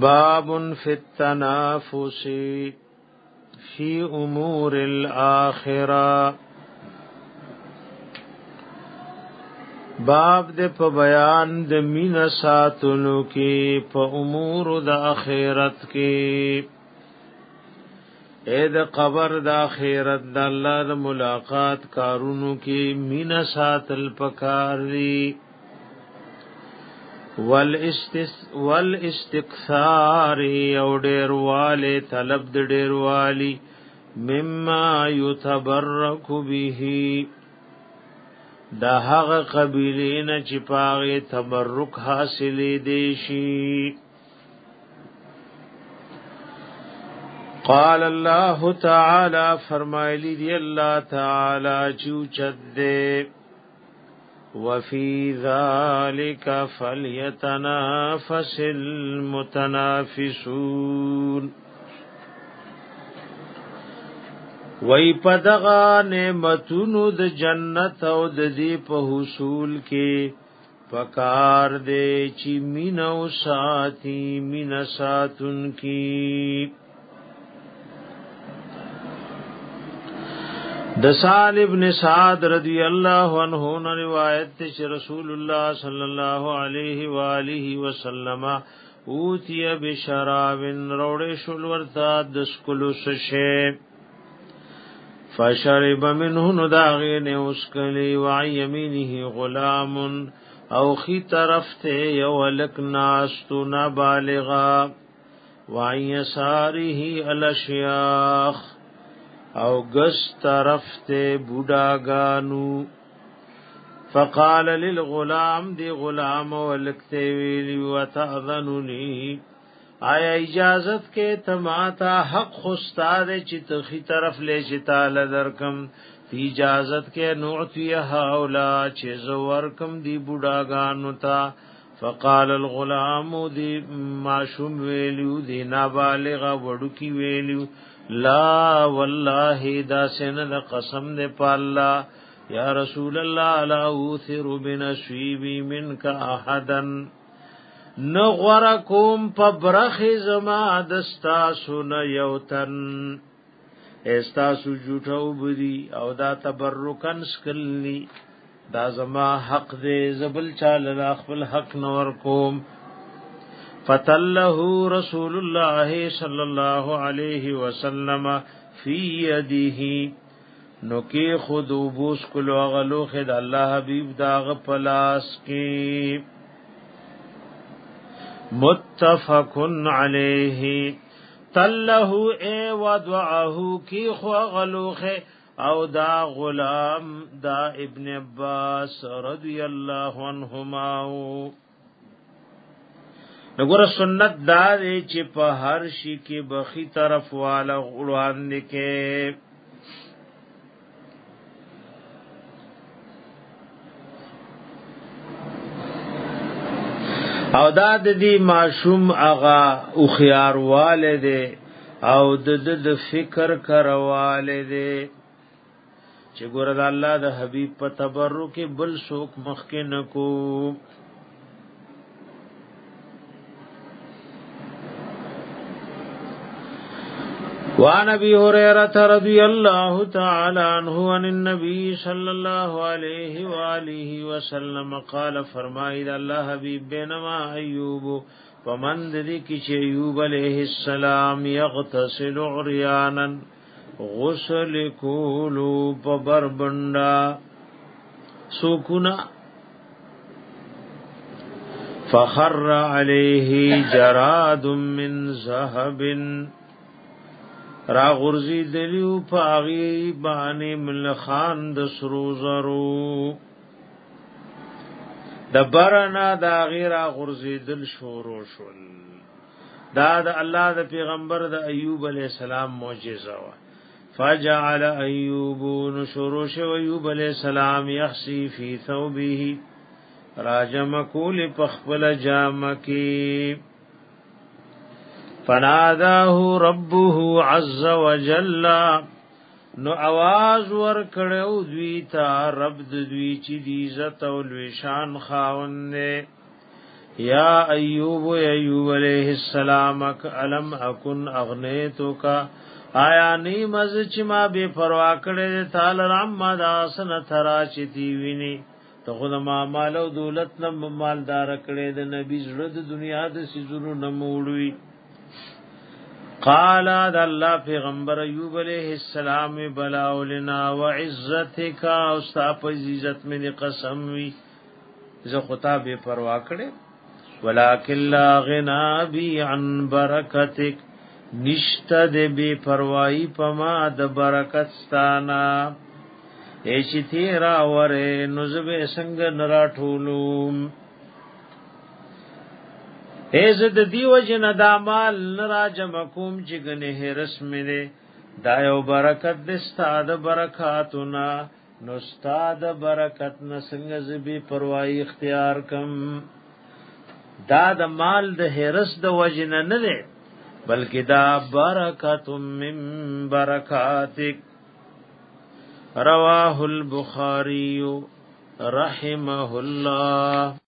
باب فی التنافس فی امور الاخره باب د په بیان د مینا ساتلو کې په امور د اخرت کې اې د قبر د اخرت د الله د ملاقات کارونو کې مینا ساتل پکار دی والاستكثار او ډیرواله طلب د ډیروالی مما یتبرک به دا هغه قبیله نه چې پاغه تبرک حاصلې دي شي قال الله تعالی فرمایلی دی الله تعالی چوچد دے وفي ذلك فليتنافس المتنافسون وی پدغا نعمتونو د جنت او د دې په حصول کې پکار دې چې مینو ساتي مین ساتون کې د سال ابن سعد رضی الله عنه نے روایت تے رسول اللہ صلی اللہ علیہ والہ وسلم اوتی بشراب روڑے شول ورتا د سکلو سشے فشرب منه نداغی نے اس کلی و یمینه غلام او خی طرف تے یولک ناس تو نابالغا و یساره الاشیاخ او گس طرف ته بوډاګانو فقال للغلام دی غلام ولکته ویلی وتاذننی آیا اجازت کې تما تا حق خستاد چې تخی طرف لې چې تعالی درکم فی اجازت کې نوعتی هاولا چې زور کم دی بوډاګانو تا فقال الغلام دی ماشوم ویلو دی نابالغ وړو کی ویلو لا والله دا سن د قسم دې په الله یا رسول الله لا اوثر بنصیبی منک احدن نو غره کوم په برخه زما دستا سن یوتن استاسو جوټو بدی او دا تبرکن سکلنی دا زما حق دې زبل چا لرا خپل حق نور کوم فتله رسول الله صلی الله علیه وسلم فی یده نو کې خود وبوس کولو غلو خد الله حبیب داغ پلاس کې متفقن علیه تله ای ودعه کی خو غلو او دا غلام دا ابن عباس رضی الله عنهما نګور سنت دا دی چې په هر شي کې بخي طرف والا غړوان نکې او دا د دې معشوم اغا او خيار والده او د د فکر کرواله دي چې ګور د الله د حبيب په تبرک بل څوک مخکې نکو وعن ابي هريره رضي الله تعالى عنه عن النبي صلى الله عليه واله وسلم قال فرمائے الله حبيب بينما ايوب ومن ذي ايوب عليه السلام يغتسل عريانا غسل کولو بربندا سوکنا فخر عليه جراد من ذهب را غرزی دلیو پاغی بانی ملخان د سروزرو د برنا دا غیر را غرزی دل شورو شل دا د الله د پیغمبر د ایوب علی السلام معجزه وا فجعل ایوب نشرو شو ایوب علی السلام یحسی فی ثوبه راجم کول پخپل جامکی فناداه ربه عز وجل نو आवाज ور کړو دوی ته رب دوی چې دی عزت او لوشان خاوند یا ایوب ایوب علیہ السلام الم اکن اغنیتو کا آیا نی مز چې ما به پروا کړې تعال رام ما داسن ترا چې دی ویني ته خو ما مال او دولت نه مالدار کړې د نبی زړه د دنیا د سيزونو نه موړوي قال ذا الله پیغمبر ایوب علیہ السلام بلا ولنا وعزتک او ستا په عزت مې قسم وی زه خطاب پروا کړې ولکن لا غنا بی عن برکتک نشته دې بی پروايي پما د برکت ستانا ایشی تیرا وره نزبه سنگ نراټولم ایز د دیو جن دا مال نرا جمع کوم چې گنه رسم نه دا یو برکت د استاد برکاتنا نو استاد برکت نه څنګه زبي پروايي اختیار کم دا د مال د هرس د وجن نه دی بلکې دا برکت من برکاتک رواه البخاری رحمه الله